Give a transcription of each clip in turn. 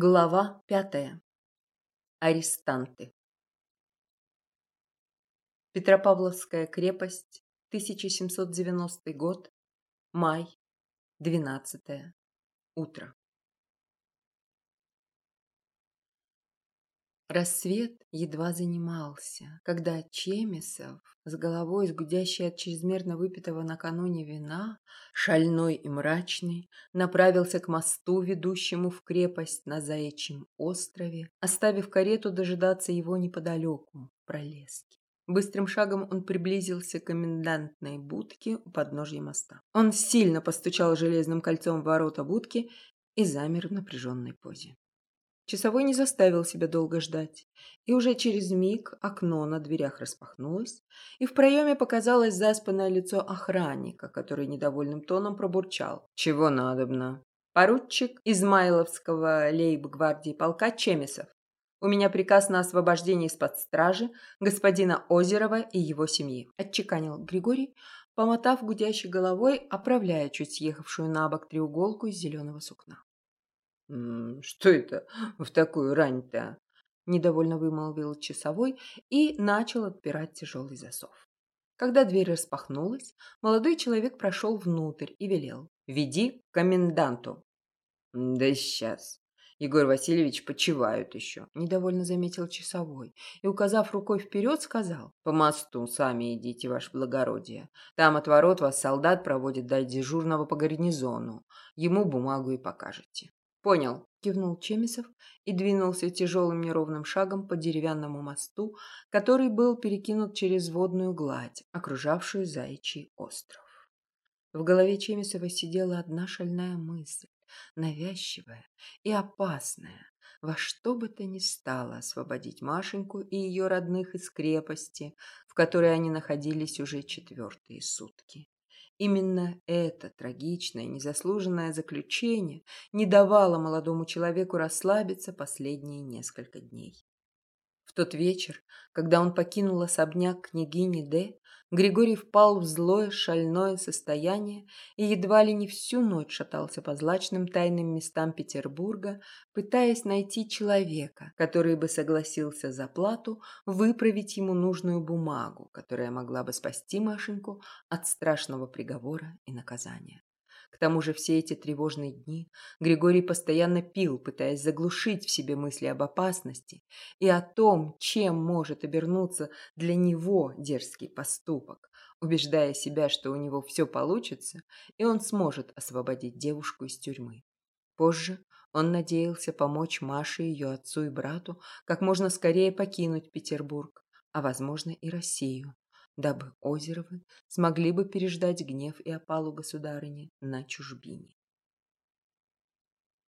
Глава пятая. Арестанты. Петропавловская крепость, 1790 год, май, 12 утро. Рассвет едва занимался, когда Чемисов, с головой с гудящей от чрезмерно выпитого накануне вина, шальной и мрачный, направился к мосту, ведущему в крепость на Заячьем острове, оставив карету дожидаться его неподалеку, в пролеске. Быстрым шагом он приблизился к комендантной будке у подножья моста. Он сильно постучал железным кольцом в ворота будки и замер в напряженной позе. Часовой не заставил себя долго ждать, и уже через миг окно на дверях распахнулось, и в проеме показалось заспанное лицо охранника, который недовольным тоном пробурчал. «Чего надобно?» «Поручик Измайловского лейб-гвардии полка Чемисов. У меня приказ на освобождение из-под стражи господина Озерова и его семьи», – отчеканил Григорий, помотав гудящей головой, оправляя чуть съехавшую на бок треуголку из зеленого сукна. «Что это в такую рань-то?» – недовольно вымолвил часовой и начал отпирать тяжелый засов. Когда дверь распахнулась, молодой человек прошел внутрь и велел. «Веди коменданту». «Да сейчас. Егор Васильевич почивают еще», – недовольно заметил часовой и, указав рукой вперед, сказал. «По мосту сами идите, ваше благородие. Там от ворот вас солдат проводит до дежурного по гарнизону. Ему бумагу и покажете». «Понял», – кивнул Чемисов и двинулся тяжелым неровным шагом по деревянному мосту, который был перекинут через водную гладь, окружавшую Заячий остров. В голове Чемисова сидела одна шальная мысль, навязчивая и опасная, во что бы то ни стало освободить Машеньку и ее родных из крепости, в которой они находились уже четвертые сутки. Именно это трагичное, незаслуженное заключение не давало молодому человеку расслабиться последние несколько дней. В тот вечер, когда он покинул особняк княгини Д, Григорий впал в злое шальное состояние и едва ли не всю ночь шатался по злачным тайным местам Петербурга, пытаясь найти человека, который бы согласился за плату выправить ему нужную бумагу, которая могла бы спасти Машеньку от страшного приговора и наказания. К тому же все эти тревожные дни Григорий постоянно пил, пытаясь заглушить в себе мысли об опасности и о том, чем может обернуться для него дерзкий поступок, убеждая себя, что у него все получится, и он сможет освободить девушку из тюрьмы. Позже он надеялся помочь Маше, ее отцу и брату как можно скорее покинуть Петербург, а, возможно, и Россию, дабы Озеровы смогли бы переждать гнев и опалу государыни на чужбине.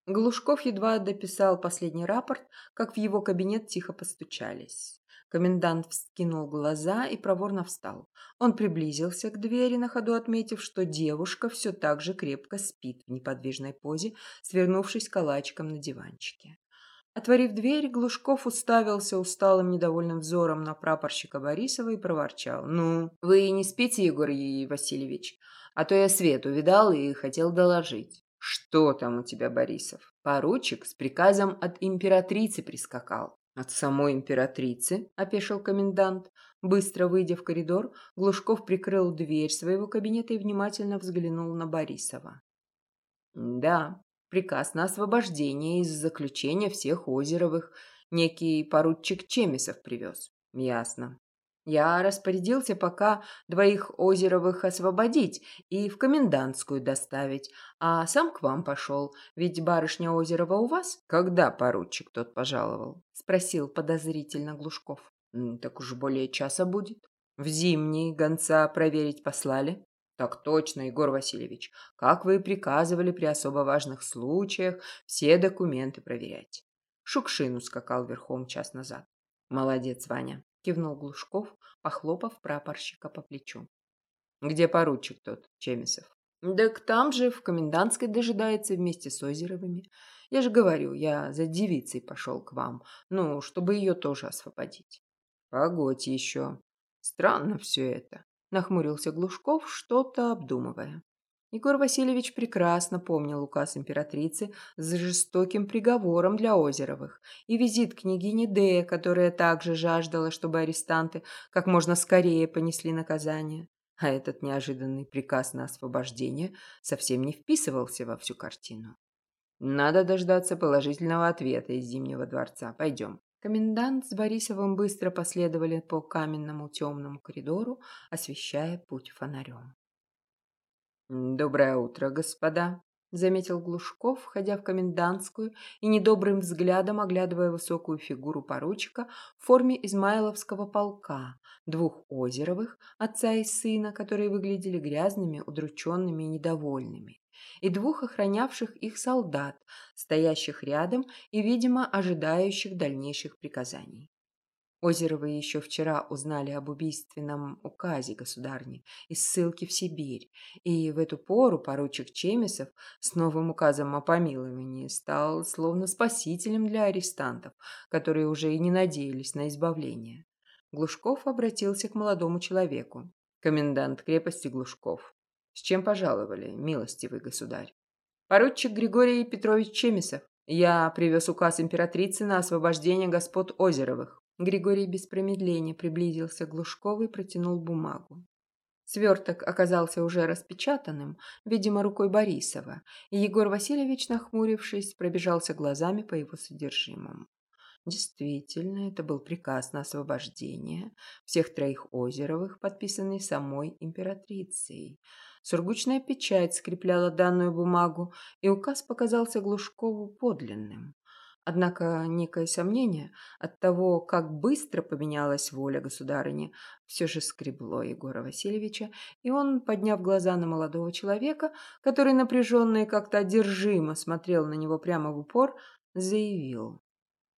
Глушков едва дописал последний рапорт, как в его кабинет тихо постучались. Комендант вскинул глаза и проворно встал. Он приблизился к двери, на ходу отметив, что девушка все так же крепко спит в неподвижной позе, свернувшись калачиком на диванчике. Отворив дверь, Глушков уставился усталым недовольным взором на прапорщика Борисова и проворчал. «Ну, вы не спите, Егор Васильевич? А то я свет увидал и хотел доложить». «Что там у тебя, Борисов?» Поручик с приказом от императрицы прискакал. «От самой императрицы?» – опешил комендант. Быстро выйдя в коридор, Глушков прикрыл дверь своего кабинета и внимательно взглянул на Борисова. «Да, приказ на освобождение из заключения всех Озеровых некий поручик Чемисов привез. Ясно. Я распорядился пока двоих Озеровых освободить и в комендантскую доставить, а сам к вам пошел, ведь барышня Озерова у вас? Когда поручик тот пожаловал? Спросил подозрительно Глушков. Так уж более часа будет. В зимний гонца проверить послали? Так точно, Егор Васильевич. Как вы приказывали при особо важных случаях все документы проверять. Шукшин ускакал верхом час назад. Молодец, Ваня, кивнул Глушков, похлопав прапорщика по плечу. Где поручик тот, Чемисов? Так там же, в комендантской дожидается вместе с Озеровыми. Я же говорю, я за девицей пошел к вам, ну, чтобы ее тоже освободить. Погодь еще. Странно все это. Нахмурился Глушков, что-то обдумывая. Егор Васильевич прекрасно помнил указ императрицы с жестоким приговором для Озеровых и визит княгини Дея, которая также жаждала, чтобы арестанты как можно скорее понесли наказание. А этот неожиданный приказ на освобождение совсем не вписывался во всю картину. «Надо дождаться положительного ответа из Зимнего дворца. Пойдем». Комендант с Борисовым быстро последовали по каменному темному коридору, освещая путь фонарем. «Доброе утро, господа», — заметил Глушков, входя в комендантскую и недобрым взглядом оглядывая высокую фигуру поручика в форме Измайловского полка, двух Озеровых, отца и сына, которые выглядели грязными, удрученными и недовольными, и двух охранявших их солдат, стоящих рядом и, видимо, ожидающих дальнейших приказаний. Озеровы еще вчера узнали об убийственном указе государни и ссылке в Сибирь, и в эту пору поручик Чемисов с новым указом о помиловании стал словно спасителем для арестантов, которые уже и не надеялись на избавление. Глушков обратился к молодому человеку. «Комендант крепости Глушков. С чем пожаловали, милостивый государь?» «Поручик Григорий Петрович Чемисов. Я привез указ императрицы на освобождение господ Озеровых. Григорий без промедления приблизился к Глушкову и протянул бумагу. Сверток оказался уже распечатанным, видимо, рукой Борисова, и Егор Васильевич, нахмурившись, пробежался глазами по его содержимому. Действительно, это был приказ на освобождение всех троих Озеровых, подписанный самой императрицей. Сургучная печать скрепляла данную бумагу, и указ показался Глушкову подлинным. Однако некое сомнение от того, как быстро поменялась воля государыни, все же скребло Егора Васильевича, и он, подняв глаза на молодого человека, который напряженно и как-то одержимо смотрел на него прямо в упор, заявил.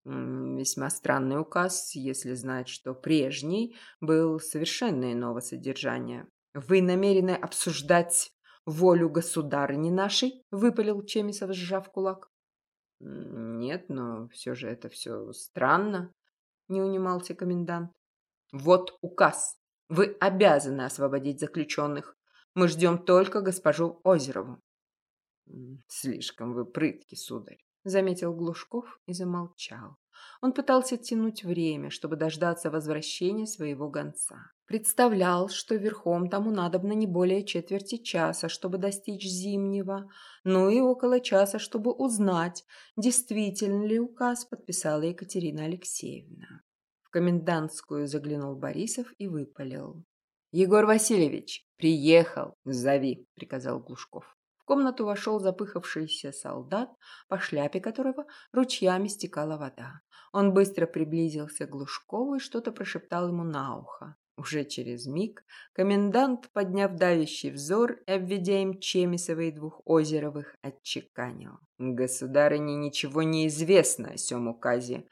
Весьма странный указ, если знать, что прежний был совершенно иного содержания. Вы намерены обсуждать волю государыни нашей? Выпалил Чемисов, сжав кулак. «Нет, но все же это все странно», — не унимался комендант. «Вот указ. Вы обязаны освободить заключенных. Мы ждем только госпожу Озерову». «Слишком вы прытки, сударь», — заметил Глушков и замолчал. Он пытался тянуть время, чтобы дождаться возвращения своего гонца. Представлял, что верхом тому надобно не более четверти часа, чтобы достичь Зимнего, ну и около часа, чтобы узнать, действительно ли указ подписала Екатерина Алексеевна. В комендантскую заглянул Борисов и выпалил. «Егор Васильевич, приехал, зови», — приказал Глушков. В комнату вошел запыхавшийся солдат, по шляпе которого ручьями стекала вода. Он быстро приблизился к Глушкову и что-то прошептал ему на ухо. Уже через миг комендант, подняв давящий взор и обведя им Чемисова и двух Озеровых, отчеканил. «Государыне ничего не известно о сём указе,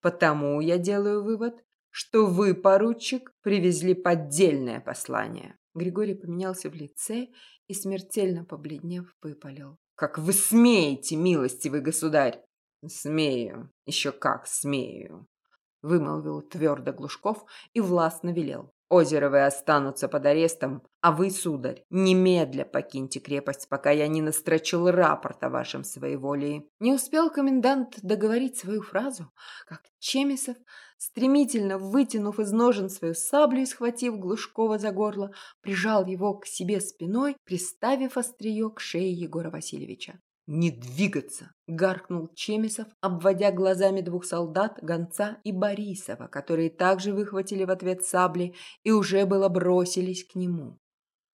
потому я делаю вывод, что вы, поручик, привезли поддельное послание». Григорий поменялся в лице и, смертельно побледнев, выпалил. «Как вы смеете, милостивый государь!» «Смею, еще как смею!» Вымолвил твердо Глушков и властно велел. Озеровы останутся под арестом, а вы, сударь, немедля покиньте крепость, пока я не настрочил рапорт о вашем своеволии». Не успел комендант договорить свою фразу, как Чемисов, стремительно вытянув из ножен свою саблю и схватив Глушкова за горло, прижал его к себе спиной, приставив острие к шее Егора Васильевича. «Не двигаться!» – гаркнул Чемисов, обводя глазами двух солдат, гонца и Борисова, которые также выхватили в ответ сабли и уже было бросились к нему.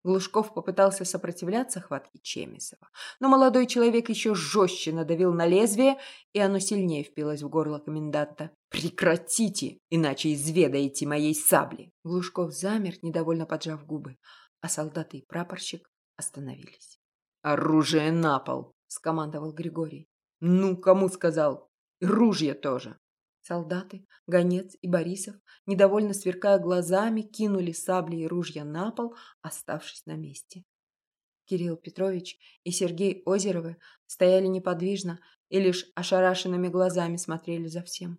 Глушков попытался сопротивляться хватке Чемисова, но молодой человек еще жестче надавил на лезвие, и оно сильнее впилось в горло коменданта. «Прекратите, иначе изведаете моей сабли!» Глушков замер, недовольно поджав губы, а солдаты и прапорщик остановились. «Оружие на пол!» Скомандовал Григорий. «Ну, кому сказал? И ружья тоже!» Солдаты, гонец и Борисов, недовольно сверкая глазами, кинули сабли и ружья на пол, оставшись на месте. Кирилл Петрович и Сергей Озеровы стояли неподвижно и лишь ошарашенными глазами смотрели за всем.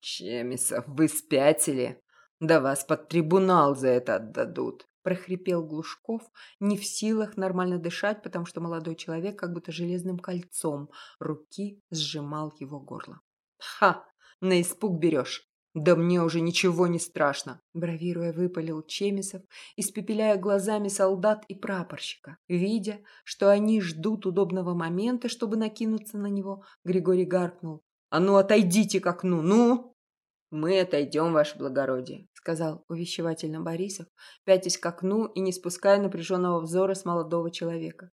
«Чемисов, вы спятили? Да вас под трибунал за это отдадут!» Прохрипел Глушков, не в силах нормально дышать, потому что молодой человек как будто железным кольцом руки сжимал его горло. «Ха! На испуг берешь! Да мне уже ничего не страшно!» Бравируя выпалил Чемисов, испепеляя глазами солдат и прапорщика. Видя, что они ждут удобного момента, чтобы накинуться на него, Григорий гаркнул. «А ну, отойдите к окну, ну!» «Мы отойдем, ваше благородие», — сказал увещевательно Борисов, пятясь к окну и не спуская напряженного взора с молодого человека.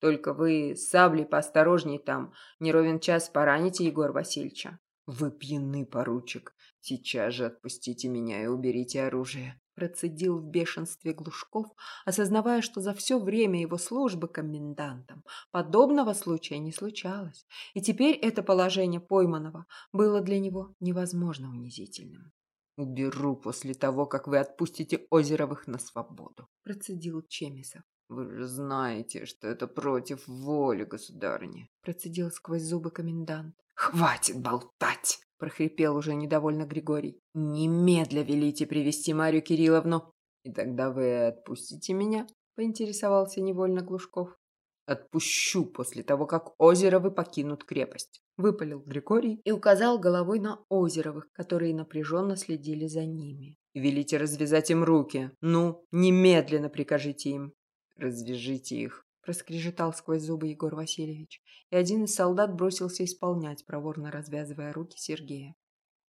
«Только вы с саблей поосторожней там, не ровен час пораните Егор Васильевича». «Вы пьяны, поручик. Сейчас же отпустите меня и уберите оружие». Процедил в бешенстве Глушков, осознавая, что за все время его службы комендантом подобного случая не случалось, и теперь это положение пойманного было для него невозможно унизительным. «Уберу после того, как вы отпустите Озеровых на свободу», – процедил Чемисов. «Вы же знаете, что это против воли государыни», – процедил сквозь зубы комендант. «Хватит болтать!» – прохрипел уже недовольно Григорий. «Немедля велите привести Марию Кирилловну!» «И тогда вы отпустите меня?» – поинтересовался невольно Глушков. «Отпущу после того, как Озеровы покинут крепость», – выпалил Григорий и указал головой на Озеровых, которые напряженно следили за ними. «Велите развязать им руки. Ну, немедленно прикажите им». «Развяжите их», проскрежетал сквозь зубы Егор Васильевич, и один из солдат бросился исполнять, проворно развязывая руки Сергея.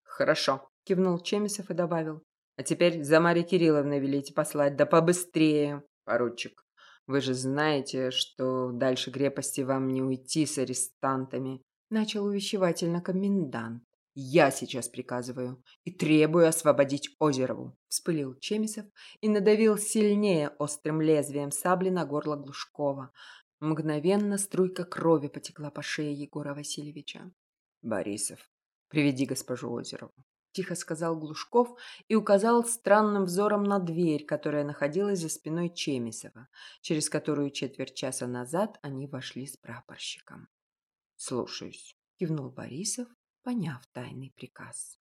«Хорошо», – кивнул Чемисов и добавил. «А теперь за Марьей Кирилловной велите послать, да побыстрее, поручик. Вы же знаете, что дальше крепости вам не уйти с арестантами», – начал увещевательно комендант. «Я сейчас приказываю и требую освободить Озерову», – вспылил Чемисов и надавил сильнее острым лезвием сабли на горло Глушкова. Мгновенно струйка крови потекла по шее Егора Васильевича. «Борисов, приведи госпожу Озерову», – тихо сказал Глушков и указал странным взором на дверь, которая находилась за спиной Чемисова, через которую четверть часа назад они вошли с прапорщиком. «Слушаюсь», – кивнул Борисов поняв тайный приказ.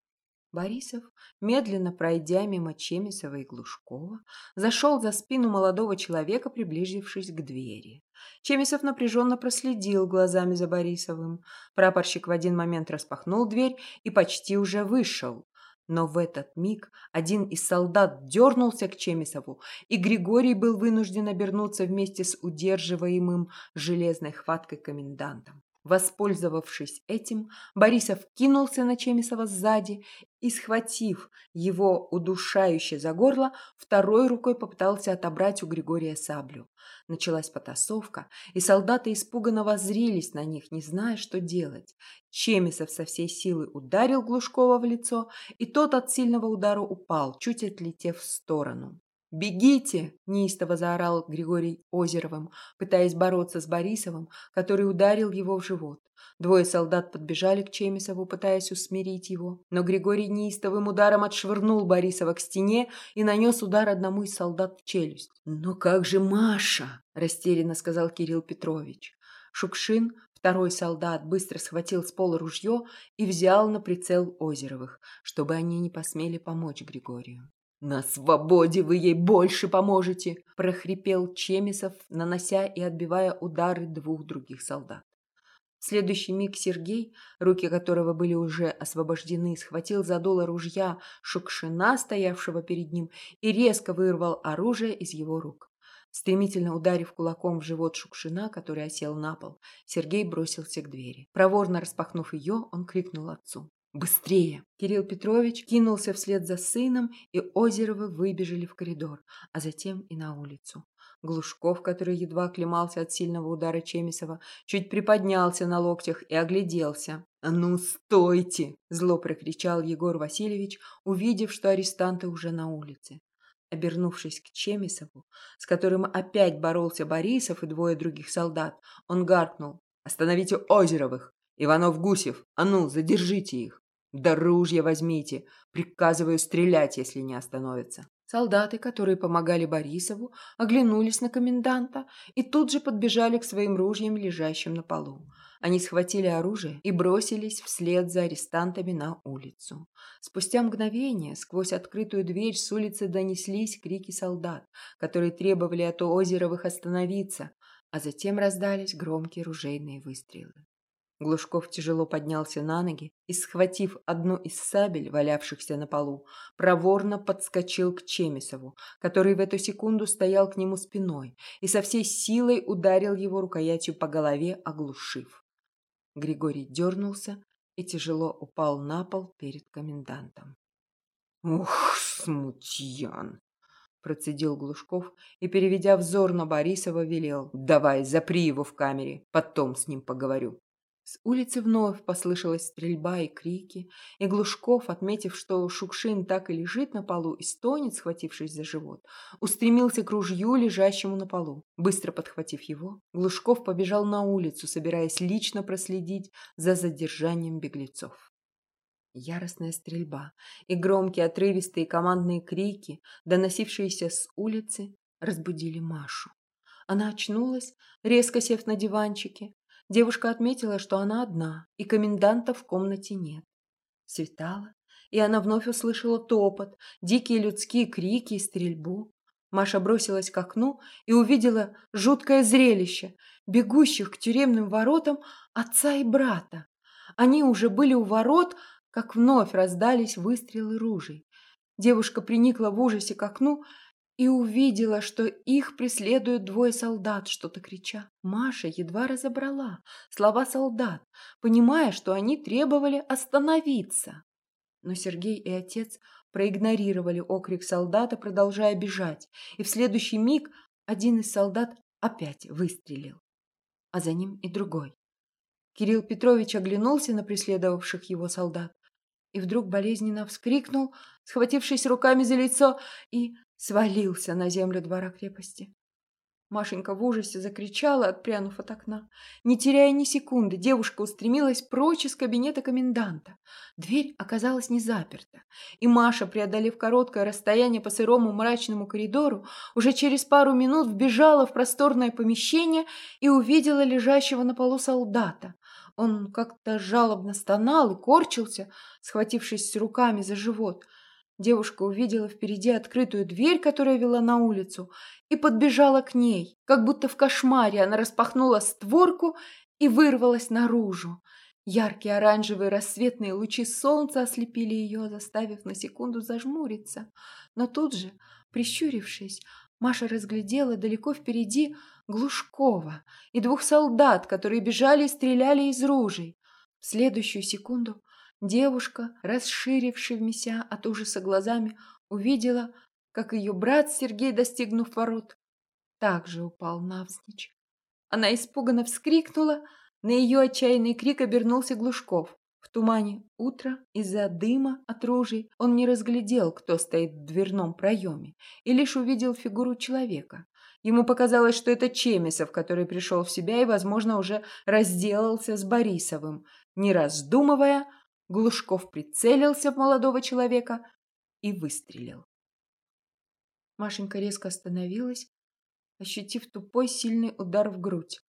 Борисов, медленно пройдя мимо Чемисова и Глушкова, зашел за спину молодого человека, приблизившись к двери. Чемисов напряженно проследил глазами за Борисовым. Прапорщик в один момент распахнул дверь и почти уже вышел. Но в этот миг один из солдат дернулся к Чемисову, и Григорий был вынужден обернуться вместе с удерживаемым железной хваткой комендантом. Воспользовавшись этим, Борисов кинулся на Чемисова сзади и, схватив его удушающе за горло, второй рукой попытался отобрать у Григория саблю. Началась потасовка, и солдаты испуганно воззрились на них, не зная, что делать. Чемисов со всей силы ударил Глушкова в лицо, и тот от сильного удара упал, чуть отлетев в сторону. «Бегите!» – неистово заорал Григорий Озеровым, пытаясь бороться с Борисовым, который ударил его в живот. Двое солдат подбежали к Чемисову, пытаясь усмирить его, но Григорий неистовым ударом отшвырнул Борисова к стене и нанес удар одному из солдат в челюсть. «Но как же Маша?» – растерянно сказал Кирилл Петрович. Шукшин, второй солдат, быстро схватил с пола ружье и взял на прицел Озеровых, чтобы они не посмели помочь Григорию. «На свободе вы ей больше поможете!» – прохрипел Чемисов, нанося и отбивая удары двух других солдат. В следующий миг Сергей, руки которого были уже освобождены, схватил за дуло ружья Шукшина, стоявшего перед ним, и резко вырвал оружие из его рук. Стремительно ударив кулаком в живот Шукшина, который осел на пол, Сергей бросился к двери. Проворно распахнув ее, он крикнул отцу. «Быстрее!» Кирилл Петрович кинулся вслед за сыном, и Озеровы выбежали в коридор, а затем и на улицу. Глушков, который едва оклемался от сильного удара Чемисова, чуть приподнялся на локтях и огляделся. «А ну, стойте!» – зло прокричал Егор Васильевич, увидев, что арестанты уже на улице. Обернувшись к Чемисову, с которым опять боролся Борисов и двое других солдат, он гаркнул «Остановите Озеровых! Иванов-Гусев, а ну, задержите их!» «Да ружья возьмите! Приказываю стрелять, если не остановятся!» Солдаты, которые помогали Борисову, оглянулись на коменданта и тут же подбежали к своим ружьям, лежащим на полу. Они схватили оружие и бросились вслед за арестантами на улицу. Спустя мгновение сквозь открытую дверь с улицы донеслись крики солдат, которые требовали от Озеровых остановиться, а затем раздались громкие ружейные выстрелы. Глушков тяжело поднялся на ноги и, схватив одну из сабель, валявшихся на полу, проворно подскочил к Чемисову, который в эту секунду стоял к нему спиной и со всей силой ударил его рукоятью по голове, оглушив. Григорий дернулся и тяжело упал на пол перед комендантом. «Ух, смутьян!» Процедил Глушков и, переведя взор на Борисова, велел. «Давай, запри его в камере, потом с ним поговорю». С улицы вновь послышалась стрельба и крики, и Глушков, отметив, что Шукшин так и лежит на полу и стонет, схватившись за живот, устремился к ружью, лежащему на полу. Быстро подхватив его, Глушков побежал на улицу, собираясь лично проследить за задержанием беглецов. Яростная стрельба и громкие отрывистые командные крики, доносившиеся с улицы, разбудили Машу. Она очнулась, резко сев на диванчике, Девушка отметила, что она одна, и коменданта в комнате нет. Светало, и она вновь услышала топот, дикие людские крики и стрельбу. Маша бросилась к окну и увидела жуткое зрелище, бегущих к тюремным воротам отца и брата. Они уже были у ворот, как вновь раздались выстрелы ружей. Девушка приникла в ужасе к окну и увидела, что их преследуют двое солдат, что-то крича. Маша едва разобрала слова солдат, понимая, что они требовали остановиться. Но Сергей и отец проигнорировали окрик солдата, продолжая бежать, и в следующий миг один из солдат опять выстрелил, а за ним и другой. Кирилл Петрович оглянулся на преследовавших его солдат и вдруг болезненно вскрикнул, схватившись руками за лицо, и свалился на землю двора крепости. Машенька в ужасе закричала, отпрянув от окна. Не теряя ни секунды, девушка устремилась прочь из кабинета коменданта. Дверь оказалась не заперта, и Маша, преодолев короткое расстояние по сырому мрачному коридору, уже через пару минут вбежала в просторное помещение и увидела лежащего на полу солдата. Он как-то жалобно стонал и корчился, схватившись руками за живот – Девушка увидела впереди открытую дверь, которая вела на улицу, и подбежала к ней. Как будто в кошмаре она распахнула створку и вырвалась наружу. Яркие оранжевые рассветные лучи солнца ослепили ее, заставив на секунду зажмуриться. Но тут же, прищурившись, Маша разглядела далеко впереди Глушкова и двух солдат, которые бежали и стреляли из ружей. В следующую секунду Девушка, расширившимися от ужаса глазами, увидела, как ее брат Сергей, достигнув ворот, также упал навзничь. Она испуганно вскрикнула, на ее отчаянный крик обернулся Глушков. В тумане утра из-за дыма от ружей он не разглядел, кто стоит в дверном проеме, и лишь увидел фигуру человека. Ему показалось, что это Чемисов, который пришел в себя и, возможно, уже разделался с Борисовым. Не раздумывая, Глушков прицелился в молодого человека и выстрелил. Машенька резко остановилась, ощутив тупой сильный удар в грудь.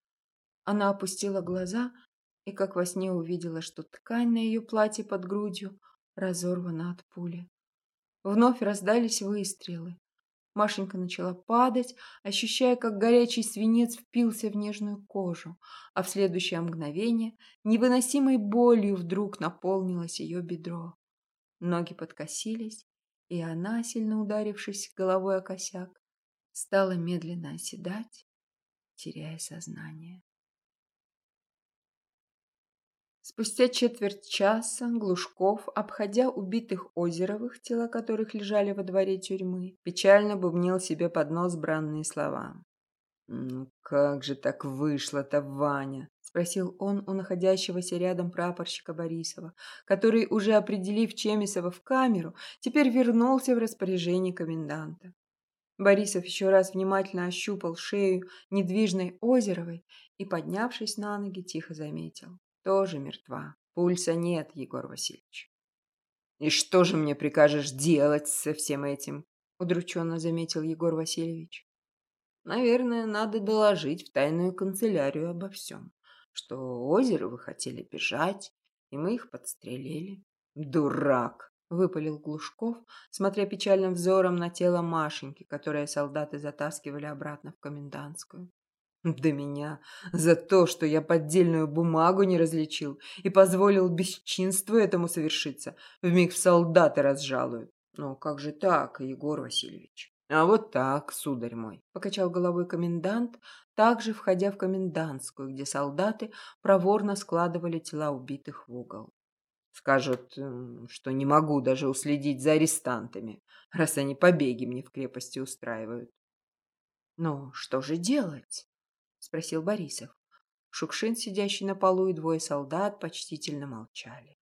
Она опустила глаза и, как во сне, увидела, что ткань на ее платье под грудью разорвана от пули. Вновь раздались выстрелы. Машенька начала падать, ощущая, как горячий свинец впился в нежную кожу, а в следующее мгновение невыносимой болью вдруг наполнилось ее бедро. Ноги подкосились, и она, сильно ударившись головой о косяк, стала медленно оседать, теряя сознание. Спустя четверть часа Глушков, обходя убитых Озеровых, тела которых лежали во дворе тюрьмы, печально бубнил себе под нос бранные слова. «Ну как же так вышло-то, Ваня?» – спросил он у находящегося рядом прапорщика Борисова, который, уже определив Чемисова в камеру, теперь вернулся в распоряжение коменданта. Борисов еще раз внимательно ощупал шею недвижной Озеровой и, поднявшись на ноги, тихо заметил. Тоже мертва. Пульса нет, Егор Васильевич. И что же мне прикажешь делать со всем этим? удрученно заметил Егор Васильевич. Наверное, надо доложить в тайную канцелярию обо всем, что озеро вы хотели бежать, и мы их подстрелили. Дурак! выпалил Глушков, смотря печальным взором на тело Машеньки, которое солдаты затаскивали обратно в комендантскую. Да меня за то, что я поддельную бумагу не различил и позволил бесчинству этому совершиться, вмиг в солдаты разжалуют. Ну, как же так, Егор Васильевич? А вот так, сударь мой, покачал головой комендант, также входя в комендантскую, где солдаты проворно складывали тела убитых в угол. Скажут, что не могу даже уследить за арестантами, раз они побеги мне в крепости устраивают. Ну, что же делать? Спросил Борисов. Шукшин, сидящий на полу, и двое солдат почтительно молчали.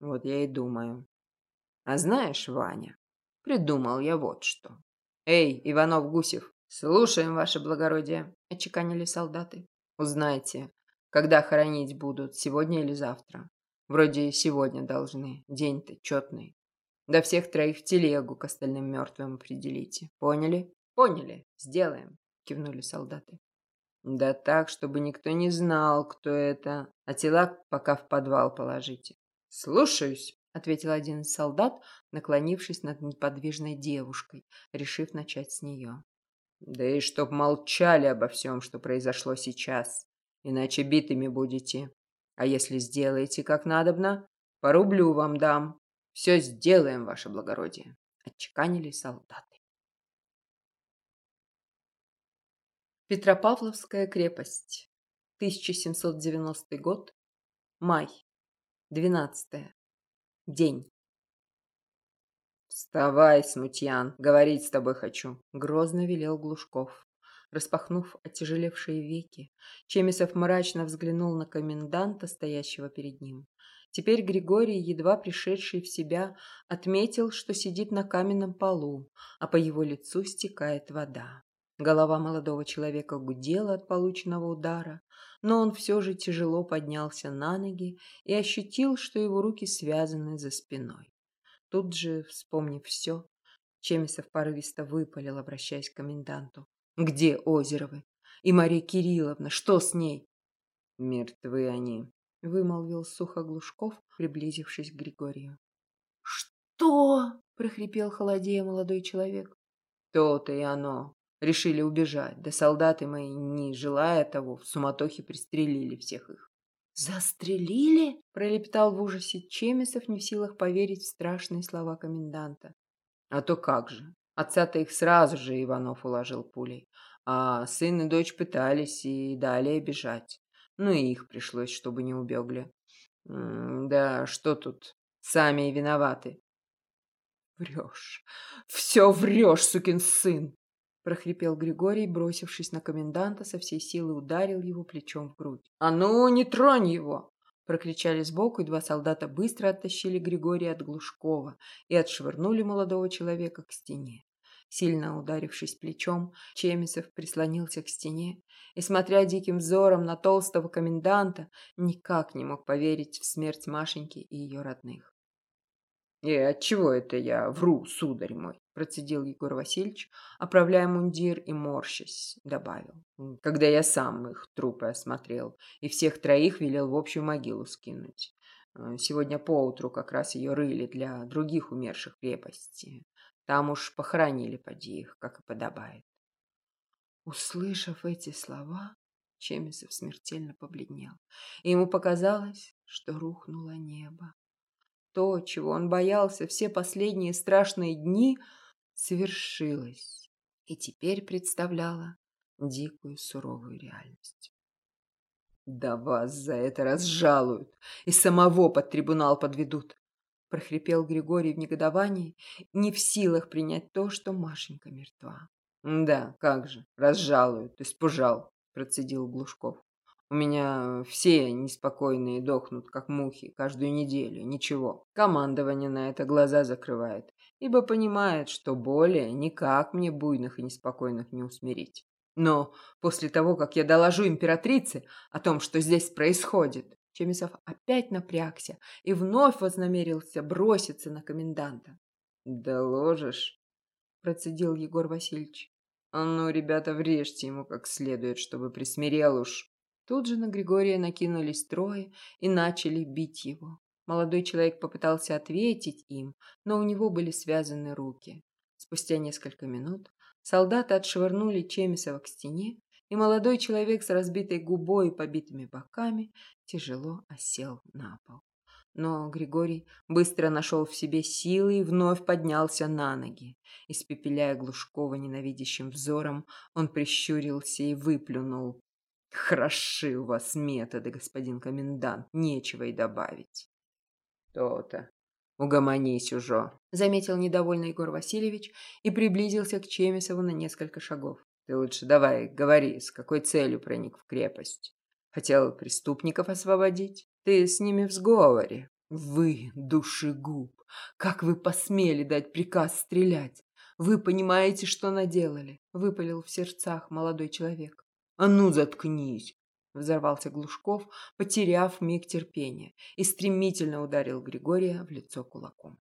Вот я и думаю. А знаешь, Ваня, придумал я вот что. Эй, Иванов-Гусев, слушаем, ваше благородие, отчеканили солдаты. Узнайте, когда хоронить будут, сегодня или завтра. Вроде сегодня должны, день-то четный. До всех троих в телегу к остальным мертвым определите. Поняли? Поняли. Сделаем, кивнули солдаты. Да так, чтобы никто не знал, кто это, а тела пока в подвал положите. Слушаюсь, ответил один из солдат, наклонившись над неподвижной девушкой, решив начать с нее. Да и чтоб молчали обо всем, что произошло сейчас, иначе битыми будете. А если сделаете как надобно, по рублю вам дам. Все сделаем, ваше благородие, отчеканили солдаты. Петропавловская крепость. 1790 год. Май. 12. День. «Вставай, смутьян, говорить с тобой хочу», — грозно велел Глушков. Распахнув отяжелевшие веки, Чемисов мрачно взглянул на коменданта, стоящего перед ним. Теперь Григорий, едва пришедший в себя, отметил, что сидит на каменном полу, а по его лицу стекает вода. Голова молодого человека гудела от полученного удара, но он все же тяжело поднялся на ноги и ощутил, что его руки связаны за спиной. Тут же, вспомнив все, Чемисов порывисто выпалил, обращаясь к коменданту. «Где Озеровы? И Мария Кирилловна? Что с ней?» «Мертвы они», — вымолвил сухо Глушков, приблизившись к Григорию. «Что?» — прохрипел холодея молодой человек. «То-то и оно. Решили убежать, да солдаты мои, не желая того, в суматохе пристрелили всех их. «Застрелили?» – пролепетал в ужасе Чемисов, не в силах поверить в страшные слова коменданта. «А то как же! Отца-то их сразу же Иванов уложил пулей, а сын и дочь пытались и далее бежать. Ну и их пришлось, чтобы не убегли. да что тут, сами и виноваты». «Врешь! Все врешь, сукин сын!» Прохрипел Григорий, бросившись на коменданта, со всей силы ударил его плечом в грудь. «А ну, не тронь его!» Прокричали сбоку, и два солдата быстро оттащили Григория от Глушкова и отшвырнули молодого человека к стене. Сильно ударившись плечом, Чемисов прислонился к стене и, смотря диким взором на толстого коменданта, никак не мог поверить в смерть Машеньки и ее родных. «И отчего это я вру, сударь мой?» Процедил Егор Васильевич, оправляя мундир и морщась, добавил. Когда я сам их трупы осмотрел и всех троих велел в общую могилу скинуть. Э, сегодня поутру как раз ее рыли для других умерших крепости. Там уж похоронили поди их, как и подобает. Услышав эти слова, Чемисов смертельно побледнел, и ему показалось, что рухнуло небо. То, чего он боялся все последние страшные дни, совершилось и теперь представляла дикую суровую реальность. «Да вас за это разжалуют и самого под трибунал подведут!» – прохрипел Григорий в негодовании, не в силах принять то, что Машенька мертва. «Да, как же, разжалуют, испужал», – процедил Глушков. У меня все неспокойные дохнут, как мухи, каждую неделю. Ничего. Командование на это глаза закрывает, ибо понимает, что более никак мне буйных и неспокойных не усмирить. Но после того, как я доложу императрице о том, что здесь происходит, Чемисов опять напрягся и вновь вознамерился броситься на коменданта. «Доложишь?» процедил Егор Васильевич. А ну, ребята, врежьте ему как следует, чтобы присмирел уж. Тут же на Григория накинулись трое и начали бить его. Молодой человек попытался ответить им, но у него были связаны руки. Спустя несколько минут солдаты отшвырнули Чемисова к стене, и молодой человек с разбитой губой и побитыми боками тяжело осел на пол. Но Григорий быстро нашел в себе силы и вновь поднялся на ноги. Испепеляя Глушкова ненавидящим взором, он прищурился и выплюнул. «Хороши у вас методы, господин комендант, нечего и добавить». «То-то. Угомонись уже», — заметил недовольный Егор Васильевич и приблизился к Чемисову на несколько шагов. «Ты лучше давай говори, с какой целью проник в крепость? Хотел преступников освободить?» Ты с ними в сговоре. Вы, душегуб, как вы посмели дать приказ стрелять? Вы понимаете, что наделали? Выпалил в сердцах молодой человек. А ну, заткнись! Взорвался Глушков, потеряв миг терпения, и стремительно ударил Григория в лицо кулаком.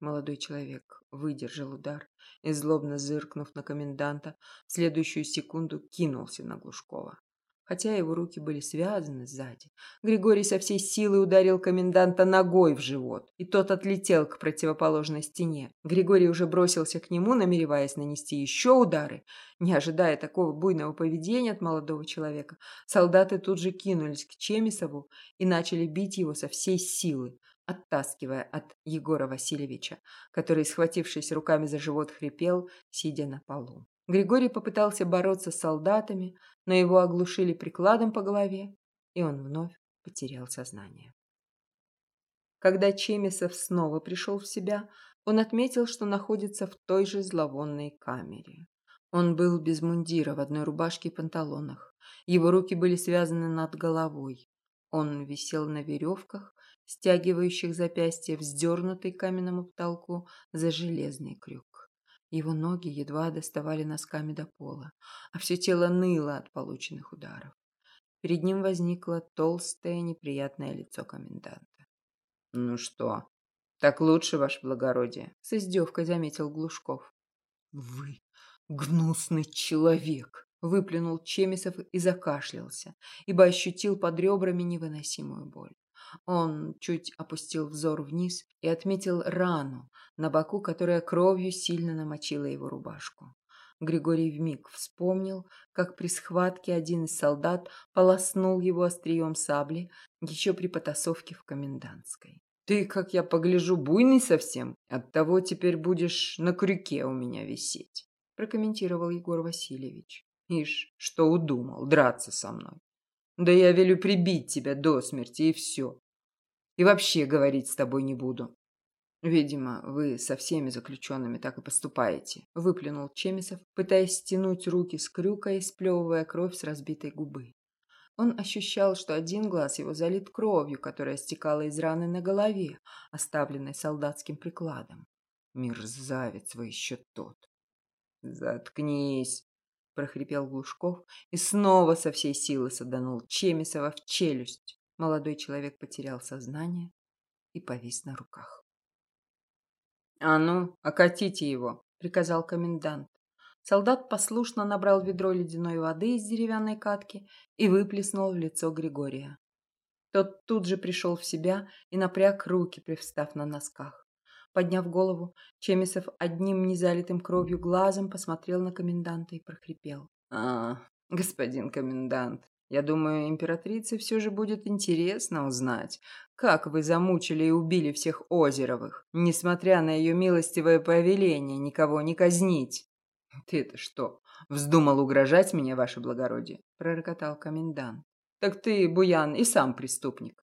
Молодой человек выдержал удар и, злобно зыркнув на коменданта, в следующую секунду кинулся на Глушкова хотя его руки были связаны сзади. Григорий со всей силы ударил коменданта ногой в живот, и тот отлетел к противоположной стене. Григорий уже бросился к нему, намереваясь нанести еще удары. Не ожидая такого буйного поведения от молодого человека, солдаты тут же кинулись к Чемисову и начали бить его со всей силы, оттаскивая от Егора Васильевича, который, схватившись руками за живот, хрипел, сидя на полу. Григорий попытался бороться с солдатами, но его оглушили прикладом по голове, и он вновь потерял сознание. Когда Чемисов снова пришел в себя, он отметил, что находится в той же зловонной камере. Он был без мундира в одной рубашке и панталонах. Его руки были связаны над головой. Он висел на веревках, стягивающих запястья, вздернутый каменному потолку за железный крюк. Его ноги едва доставали носками до пола, а все тело ныло от полученных ударов. Перед ним возникло толстое неприятное лицо коменданта. «Ну что, так лучше, ваше благородие?» — с издевкой заметил Глушков. «Вы гнусный человек!» — выплюнул Чемисов и закашлялся, ибо ощутил под ребрами невыносимую боль. Он чуть опустил взор вниз и отметил рану на боку, которая кровью сильно намочила его рубашку. Григорий вмиг вспомнил, как при схватке один из солдат полоснул его острием сабли еще при потасовке в комендантской. «Ты, как я погляжу, буйный совсем, оттого теперь будешь на крюке у меня висеть», прокомментировал Егор Васильевич. «Ишь, что удумал, драться со мной. Да я велю прибить тебя до смерти, и все. И вообще говорить с тобой не буду. Видимо, вы со всеми заключенными так и поступаете, выплюнул Чемисов, пытаясь стянуть руки с крюка и сплевывая кровь с разбитой губы. Он ощущал, что один глаз его залит кровью, которая стекала из раны на голове, оставленной солдатским прикладом. Мерзавец вы еще тот. Заткнись, прохрипел Глушков и снова со всей силы саданул Чемисова в челюсть. Молодой человек потерял сознание и повис на руках. «А ну, окатите его!» — приказал комендант. Солдат послушно набрал ведро ледяной воды из деревянной катки и выплеснул в лицо Григория. Тот тут же пришел в себя и напряг руки, привстав на носках. Подняв голову, Чемисов одним незалитым кровью глазом посмотрел на коменданта и прохрипел. «А, господин комендант, я думаю, императрице все же будет интересно узнать, как вы замучили и убили всех Озеровых, несмотря на ее милостивое повеление никого не казнить. Ты-то что, вздумал угрожать мне, ваше благородие? Пророкотал комендант. Так ты, Буян, и сам преступник.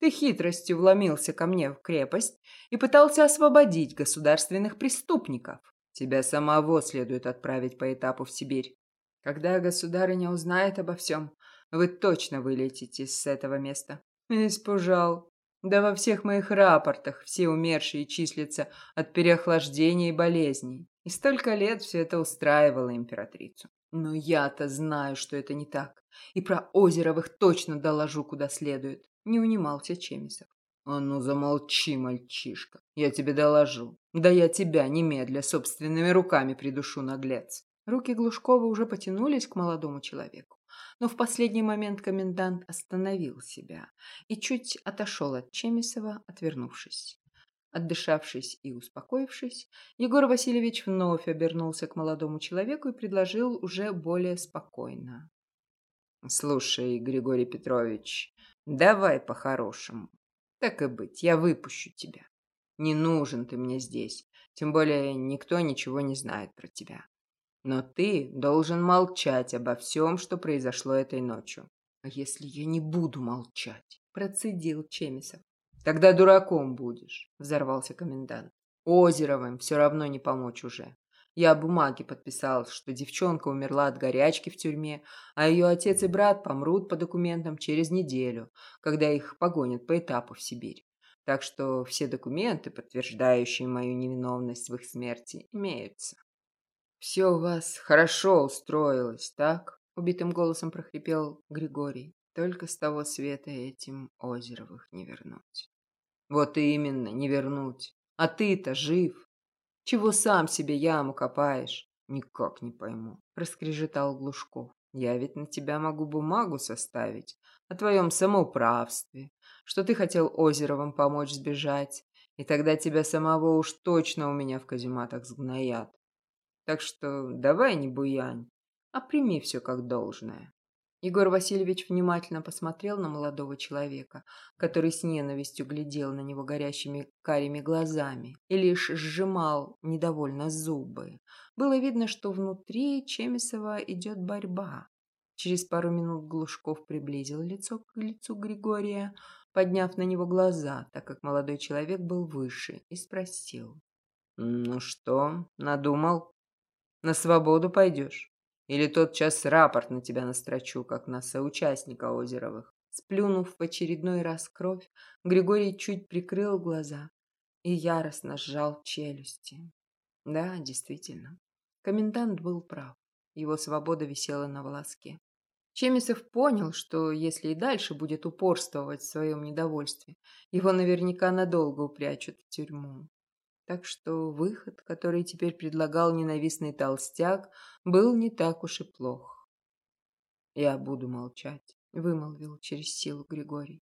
Ты хитростью вломился ко мне в крепость и пытался освободить государственных преступников. Тебя самого следует отправить по этапу в Сибирь. Когда государыня узнает обо всем, вы точно вылетите с этого места. Испужал. Да во всех моих рапортах все умершие числятся от переохлаждения и болезней. И столько лет все это устраивало императрицу. Но я-то знаю, что это не так. И про Озеровых точно доложу куда следует. Не унимался Чемисов. «А ну замолчи, мальчишка, я тебе доложу. Да я тебя немедля собственными руками придушу, наглец. Руки Глушкова уже потянулись к молодому человеку, но в последний момент комендант остановил себя и чуть отошел от Чемисова, отвернувшись. Отдышавшись и успокоившись, Егор Васильевич вновь обернулся к молодому человеку и предложил уже более спокойно. «Слушай, Григорий Петрович, давай по-хорошему. Так и быть, я выпущу тебя. Не нужен ты мне здесь, тем более никто ничего не знает про тебя. Но ты должен молчать обо всем, что произошло этой ночью. А если я не буду молчать? Процедил Чемисов. Тогда дураком будешь, взорвался комендант. Озеровым все равно не помочь уже. Я бумаги подписал, что девчонка умерла от горячки в тюрьме, а ее отец и брат помрут по документам через неделю, когда их погонят по этапу в Сибирь. Так что все документы, подтверждающие мою невиновность в их смерти, имеются. «Все у вас хорошо устроилось, так?» — убитым голосом прохрипел Григорий. «Только с того света этим Озеровых не вернуть». Вот именно, не вернуть. А ты-то жив. Чего сам себе яму копаешь? Никак не пойму, проскрежетал Глушков. Я ведь на тебя могу бумагу составить о твоем самоуправстве, что ты хотел Озеровым помочь сбежать, и тогда тебя самого уж точно у меня в казематах сгноят. Так что давай не буянь, а прими все как должное. Егор Васильевич внимательно посмотрел на молодого человека, который с ненавистью глядел на него горящими карими глазами и лишь сжимал недовольно зубы. Было видно, что внутри Чемисова идет борьба. Через пару минут Глушков приблизил лицо к лицу Григория, подняв на него глаза, так как молодой человек был выше, и спросил. «Ну что, надумал? На свободу пойдешь?» Или тот час рапорт на тебя настрочу, как на соучастника Озеровых. Сплюнув в очередной раз кровь, Григорий чуть прикрыл глаза и яростно сжал челюсти. Да, действительно, комендант был прав. Его свобода висела на волоске. Чемисов понял, что если и дальше будет упорствовать в своем недовольстве, его наверняка надолго упрячут в тюрьму. Так что выход, который теперь предлагал ненавистный толстяк, был не так уж и плох. «Я буду молчать», — вымолвил через силу Григорий.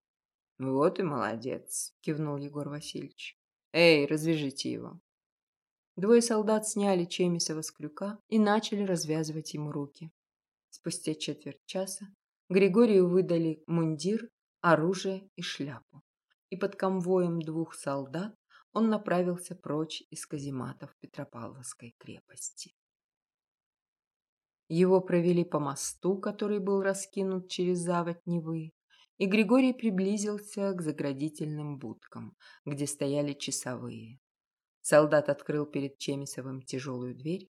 «Вот и молодец», — кивнул Егор Васильевич. «Эй, развяжите его». Двое солдат сняли Чемисова с крюка и начали развязывать ему руки. Спустя четверть часа Григорию выдали мундир, оружие и шляпу. И под конвоем двух солдат он направился прочь из казематов Петропавловской крепости. Его провели по мосту, который был раскинут через заводь Невы, и Григорий приблизился к заградительным будкам, где стояли часовые. Солдат открыл перед Чемисовым тяжелую дверь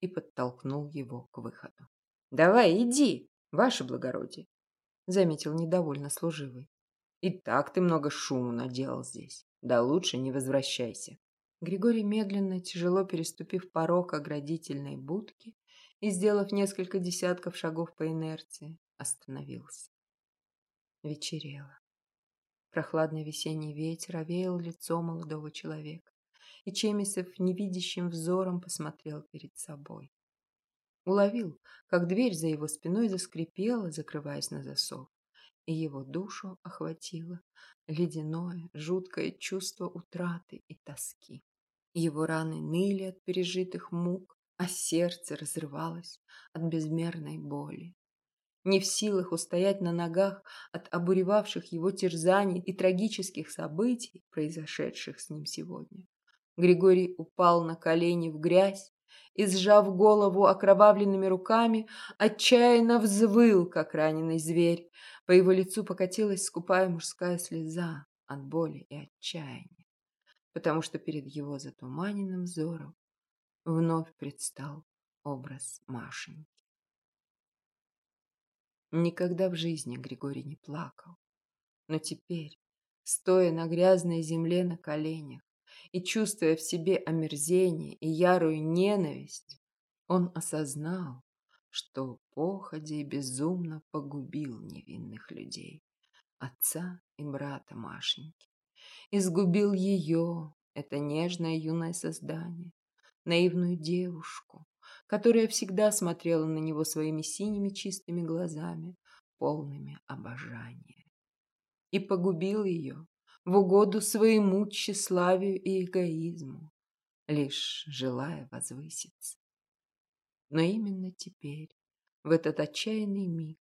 и подтолкнул его к выходу. «Давай, иди, ваше благородие», — заметил недовольно служивый. «И так ты много шуму наделал здесь. Да лучше не возвращайся. Григорий медленно, тяжело переступив порог оградительной будки и сделав несколько десятков шагов по инерции, остановился. Вечерело. Прохладный весенний ветер овеял лицо молодого человека, и Чемисов невидящим взором посмотрел перед собой. Уловил, как дверь за его спиной заскрипела, закрываясь на засов, и его душу охватило ледяное, жуткое чувство утраты и тоски. Его раны ныли от пережитых мук, а сердце разрывалось от безмерной боли. Не в силах устоять на ногах от обуревавших его терзаний и трагических событий, произошедших с ним сегодня, Григорий упал на колени в грязь и, сжав голову окровавленными руками, отчаянно взвыл, как раненый зверь, по его лицу покатилась скупая мужская слеза от боли и отчаяния, потому что перед его затуманенным взором вновь предстал образ Машеньки. Никогда в жизни Григорий не плакал, но теперь, стоя на грязной земле на коленях и чувствуя в себе омерзение и ярую ненависть, он осознал, что походя и безумно погубил невинных людей, отца и брата Машеньки. Изгубил ее, это нежное юное создание, наивную девушку, которая всегда смотрела на него своими синими чистыми глазами, полными обожания. И погубил ее в угоду своему тщеславию и эгоизму, лишь желая возвыситься. Но именно теперь, в этот отчаянный миг,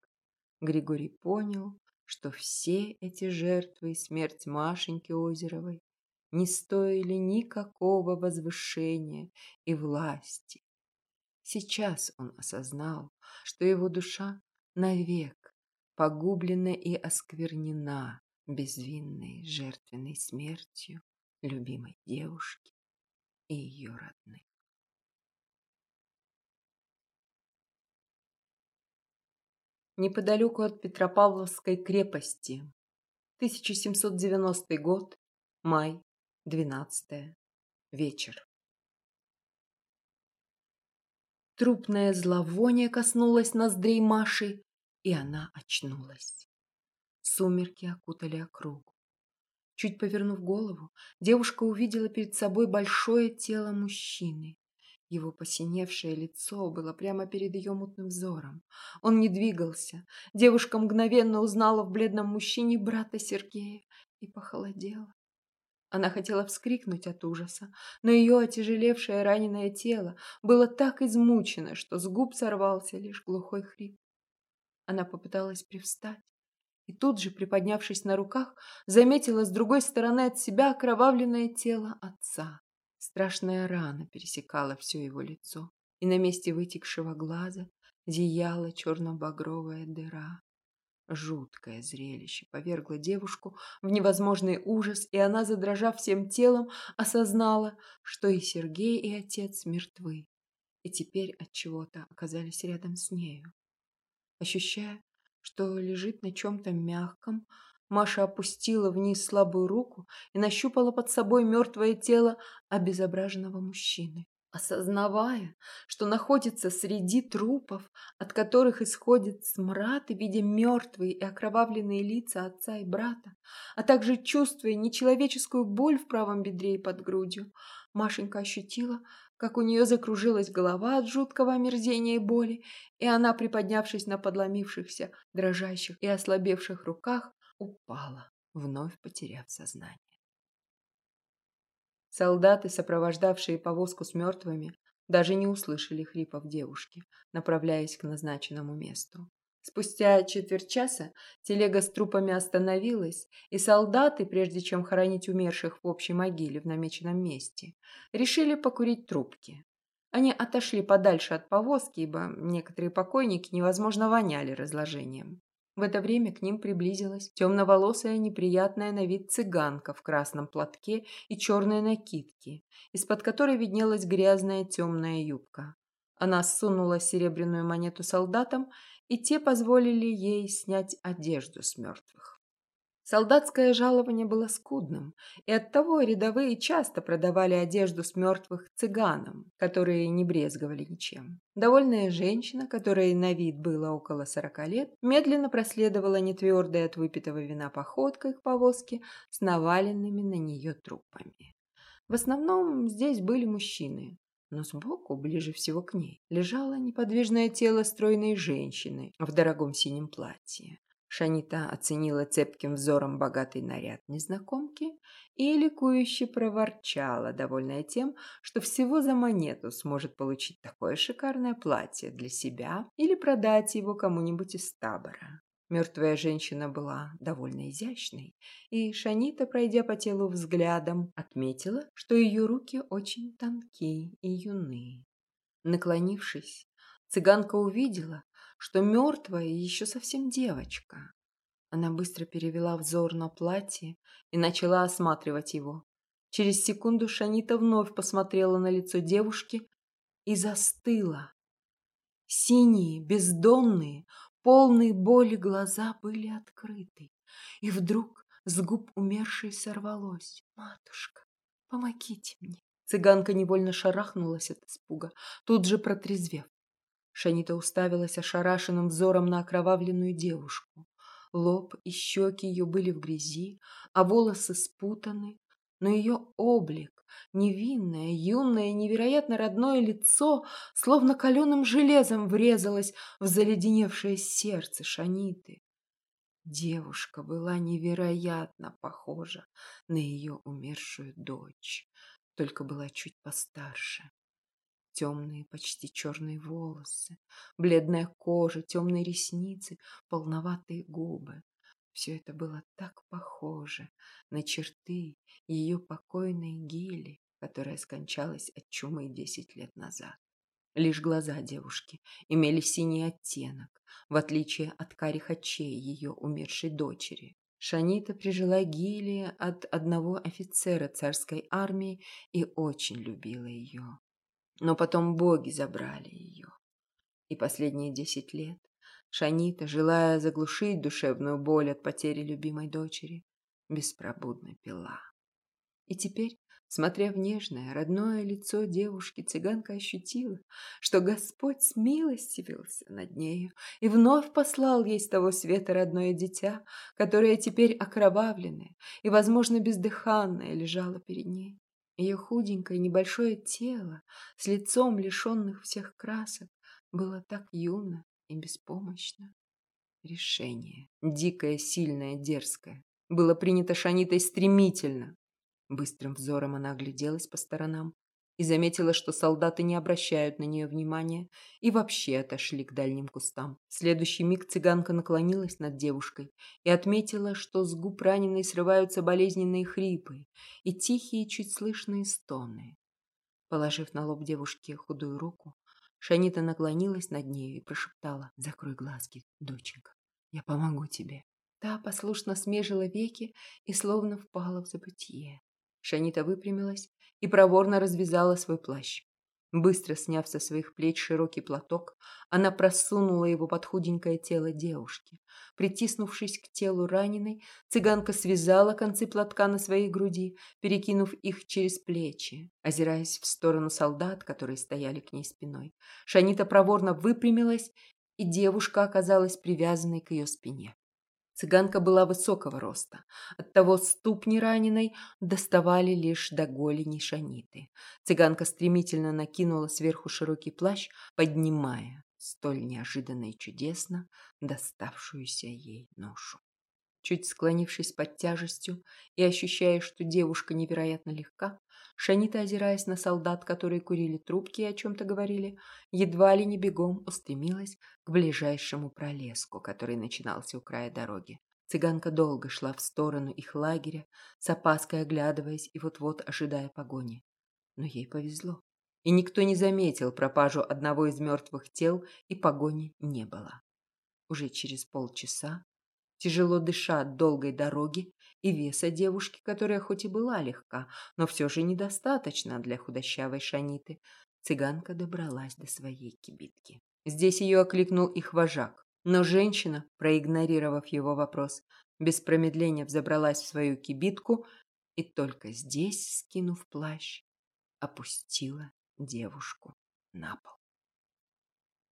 Григорий понял, что все эти жертвы и смерть Машеньки Озеровой не стоили никакого возвышения и власти. Сейчас он осознал, что его душа навек погублена и осквернена безвинной жертвенной смертью любимой девушки и ее родных. Неподалеку от Петропавловской крепости. 1790 год. Май. 12. Вечер. Трупное зловоние коснулось ноздрей Маши, и она очнулась. Сумерки окутали округу. Чуть повернув голову, девушка увидела перед собой большое тело мужчины. Его посиневшее лицо было прямо перед ее мутным взором. Он не двигался. Девушка мгновенно узнала в бледном мужчине брата Сергея и похолодела. Она хотела вскрикнуть от ужаса, но ее отяжелевшее раненое тело было так измучено, что с губ сорвался лишь глухой хрип. Она попыталась привстать, и тут же, приподнявшись на руках, заметила с другой стороны от себя окровавленное тело отца. Страшная рана пересекала все его лицо, и на месте вытекшего глаза зияла черно-багровая дыра. Жуткое зрелище повергло девушку в невозможный ужас, и она, задрожав всем телом, осознала, что и Сергей, и отец мертвы, и теперь от чего-то оказались рядом с нею. Ощущая, что лежит на чем-то мягком, Маша опустила вниз слабую руку и нащупала под собой мертвое тело обезображенного мужчины осознавая, что находится среди трупов, от которых исходит смрад, и видя мертвые и окровавленные лица отца и брата, а также чувствуя нечеловеческую боль в правом бедре и под грудью, Машенька ощутила, как у нее закружилась голова от жуткого омерзения и боли, и она, приподнявшись на подломившихся, дрожащих и ослабевших руках, упала, вновь потеряв сознание. Солдаты, сопровождавшие повозку с мертвыми, даже не услышали хрипов девушки, направляясь к назначенному месту. Спустя четверть часа телега с трупами остановилась, и солдаты, прежде чем хоронить умерших в общей могиле в намеченном месте, решили покурить трубки. Они отошли подальше от повозки, ибо некоторые покойники невозможно воняли разложением. В это время к ним приблизилась темноволосая неприятная на вид цыганка в красном платке и черной накидке, из-под которой виднелась грязная темная юбка. Она сунула серебряную монету солдатам, и те позволили ей снять одежду с мертвых. Солдатское жалование было скудным, и оттого рядовые часто продавали одежду с мертвых цыганам, которые не брезговали ничем. Довольная женщина, которой на вид было около сорока лет, медленно проследовала нетвердой от выпитого вина походкой к повозке с наваленными на нее трупами. В основном здесь были мужчины, но сбоку, ближе всего к ней, лежало неподвижное тело стройной женщины в дорогом синем платье. Шанита оценила цепким взором богатый наряд незнакомки и ликующе проворчала, довольная тем, что всего за монету сможет получить такое шикарное платье для себя или продать его кому-нибудь из табора. Мертвая женщина была довольно изящной, и Шанита, пройдя по телу взглядом, отметила, что ее руки очень тонкие и юные. Наклонившись, цыганка увидела, что мертвая еще совсем девочка. Она быстро перевела взор на платье и начала осматривать его. Через секунду Шанита вновь посмотрела на лицо девушки и застыла. Синие, бездонные, полные боли глаза были открыты. И вдруг с губ умершей сорвалось. «Матушка, помогите мне!» Цыганка невольно шарахнулась от испуга, тут же протрезвев. Шанита уставилась ошарашенным взором на окровавленную девушку. Лоб и щеки ее были в грязи, а волосы спутаны. но ее облик, невинное, юное, невероятно родное лицо, словно каленым железом врезалось в заледеневшее сердце Шаниты. Девушка была невероятно похожа на ее умершую дочь, только была чуть постарше. Темные, почти черные волосы, бледная кожа, темные ресницы, полноватые губы. Все это было так похоже на черты ее покойной Гили, которая скончалась от чумы десять лет назад. Лишь глаза девушки имели синий оттенок, в отличие от карих очей ее умершей дочери. Шанита прижила Гилия от одного офицера царской армии и очень любила ее. Но потом боги забрали ее. И последние десять лет Шанита, желая заглушить душевную боль от потери любимой дочери, беспробудно пила. И теперь, смотря в нежное, родное лицо девушки, цыганка ощутила, что Господь смилостивился над нею и вновь послал ей с того света родное дитя, которое теперь окровавленное и, возможно, бездыханное лежало перед ней. Ее худенькое небольшое тело с лицом лишенных всех красок было так юно и беспомощно. Решение, дикое, сильное, дерзкое, было принято Шанитой стремительно. Быстрым взором она огляделась по сторонам и заметила, что солдаты не обращают на нее внимания и вообще отошли к дальним кустам. В следующий миг цыганка наклонилась над девушкой и отметила, что с губ раненой срываются болезненные хрипы и тихие, чуть слышные стоны. Положив на лоб девушки худую руку, Шанита наклонилась над нею и прошептала «Закрой глазки, доченька, я помогу тебе». Та послушно смежила веки и словно впала в забытье. Шанита выпрямилась и проворно развязала свой плащ. Быстро сняв со своих плеч широкий платок, она просунула его под худенькое тело девушки. Притиснувшись к телу раненой, цыганка связала концы платка на своей груди, перекинув их через плечи. Озираясь в сторону солдат, которые стояли к ней спиной, Шанита проворно выпрямилась, и девушка оказалась привязанной к ее спине. Цыганка была высокого роста, оттого ступни раненой доставали лишь до голени шаниты. Цыганка стремительно накинула сверху широкий плащ, поднимая столь неожиданно и чудесно доставшуюся ей ношу. Чуть склонившись под тяжестью и ощущая, что девушка невероятно легка, Шанита, озираясь на солдат, которые курили трубки и о чем-то говорили, едва ли не бегом устремилась к ближайшему пролеску, который начинался у края дороги. Цыганка долго шла в сторону их лагеря, с опаской оглядываясь и вот-вот ожидая погони. Но ей повезло, и никто не заметил пропажу одного из мертвых тел, и погони не было. Уже через полчаса Тяжело дыша от долгой дороги и веса девушки, которая хоть и была легка, но все же недостаточно для худощавой шаниты, цыганка добралась до своей кибитки. Здесь ее окликнул их вожак, но женщина, проигнорировав его вопрос, без промедления взобралась в свою кибитку и только здесь, скинув плащ, опустила девушку на пол.